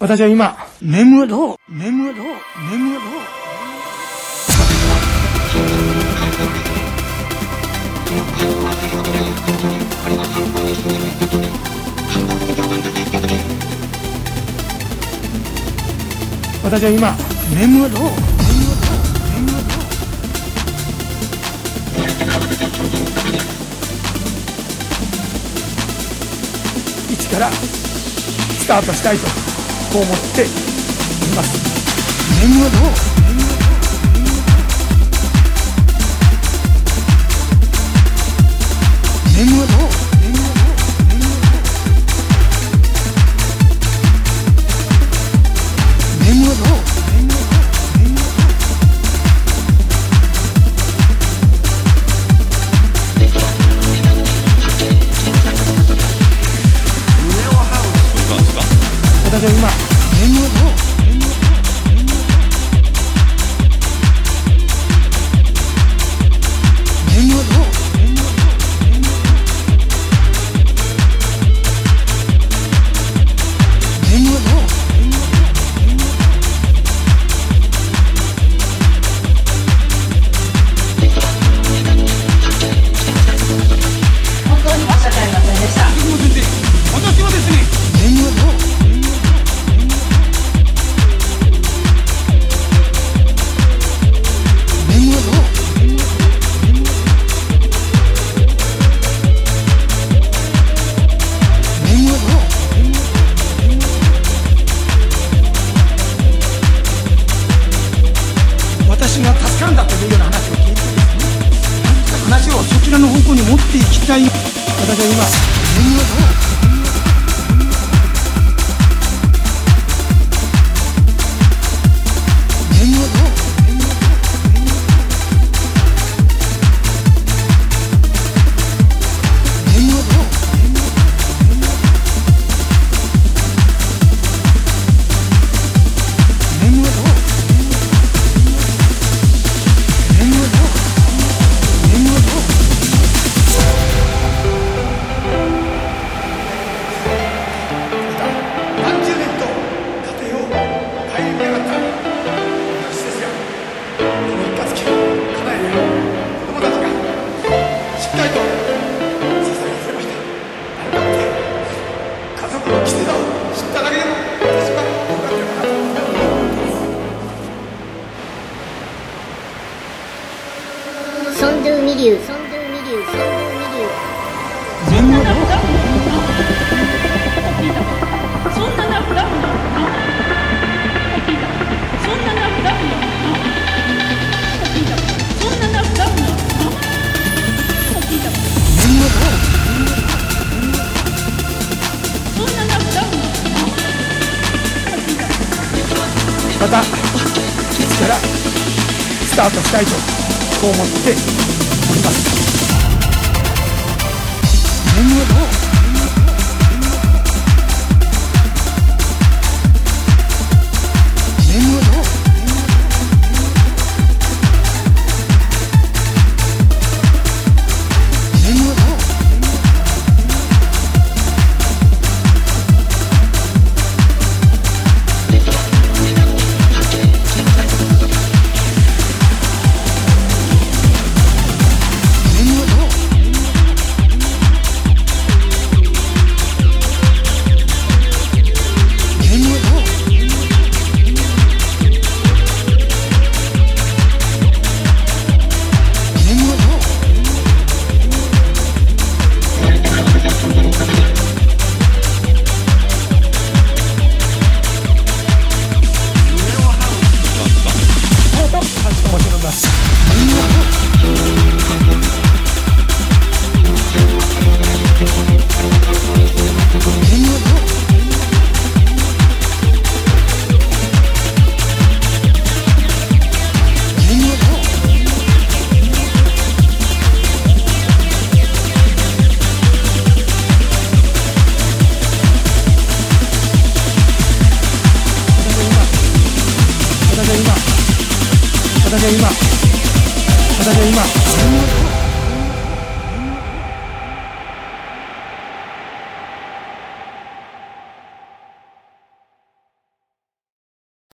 私は今、眠ろう、眠ろう、眠ろう。私は今、眠ろう。一からスタートしたいとこう思っています。眠ろう眠ろう私は今眠ろうらの方向に持っていきたい。私は今ソンドゥミリュウソンドゥミリュウソンドゥミリュウそんなラフラフなそんなラフラフなそんなラフラフなそんなラフラフなまたいつからスタートしたいと。こう思っております。今私は今。